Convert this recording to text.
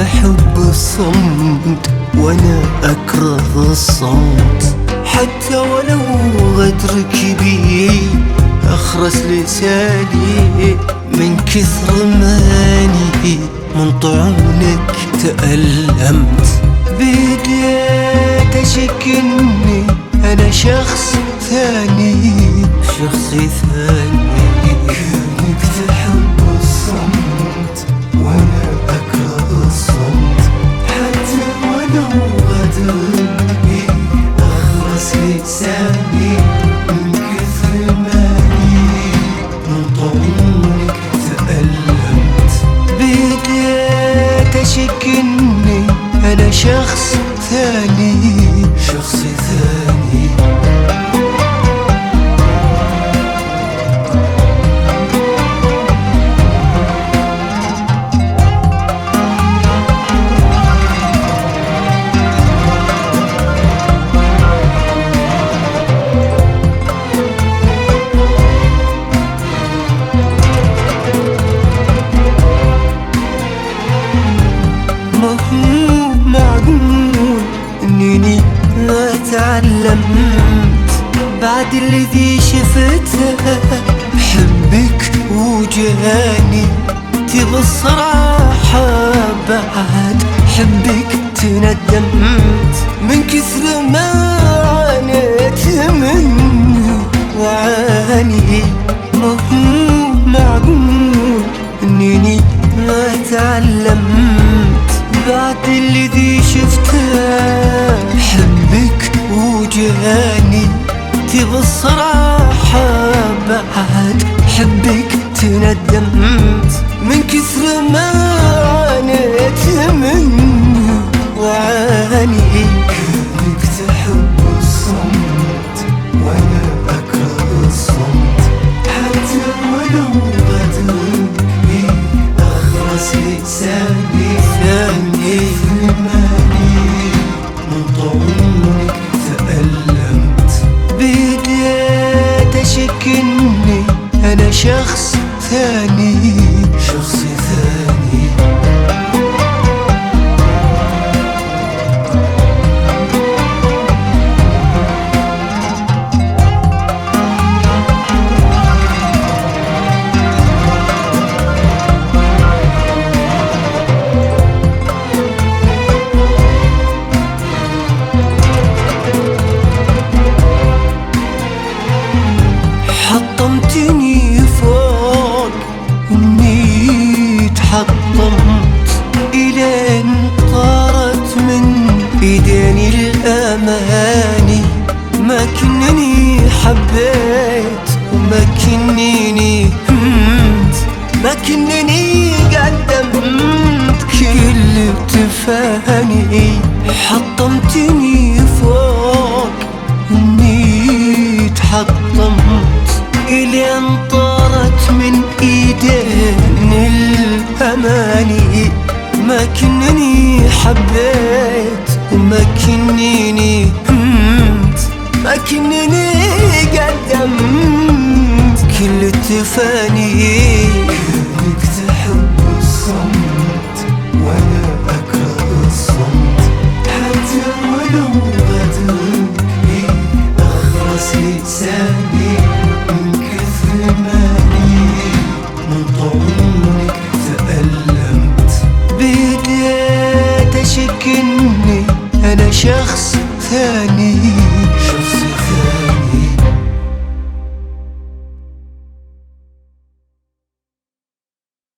تحب الصمت وأنا أكره الصمت. حتى ولو غدرك بي أخرس لساني من كثر ماني من طعونك تألمت. بديت أشك إني أنا شخص ثاني. شخصي ثاني. اني أنا شخص ثاني. هو معقول إنني ما تعلمت. بعد الذي شفته حبك وجاني تبى الصراحة. بعد حبك تندمت. من كثر ما بعد الذي شفته. حبك وجاني تبى بعد حبك تندمت ماني من تألمت بديت اني أنا شخص ثاني. ما كنني حبيت وما كنني همت. ما كنني قدمت كل تفاني حطمتني فوق إني تحطمت. إلين طارت من إيدين الأماني. ما كنني حبيت وما كنني همت قدمت. كل التفاني. شخص ثاني.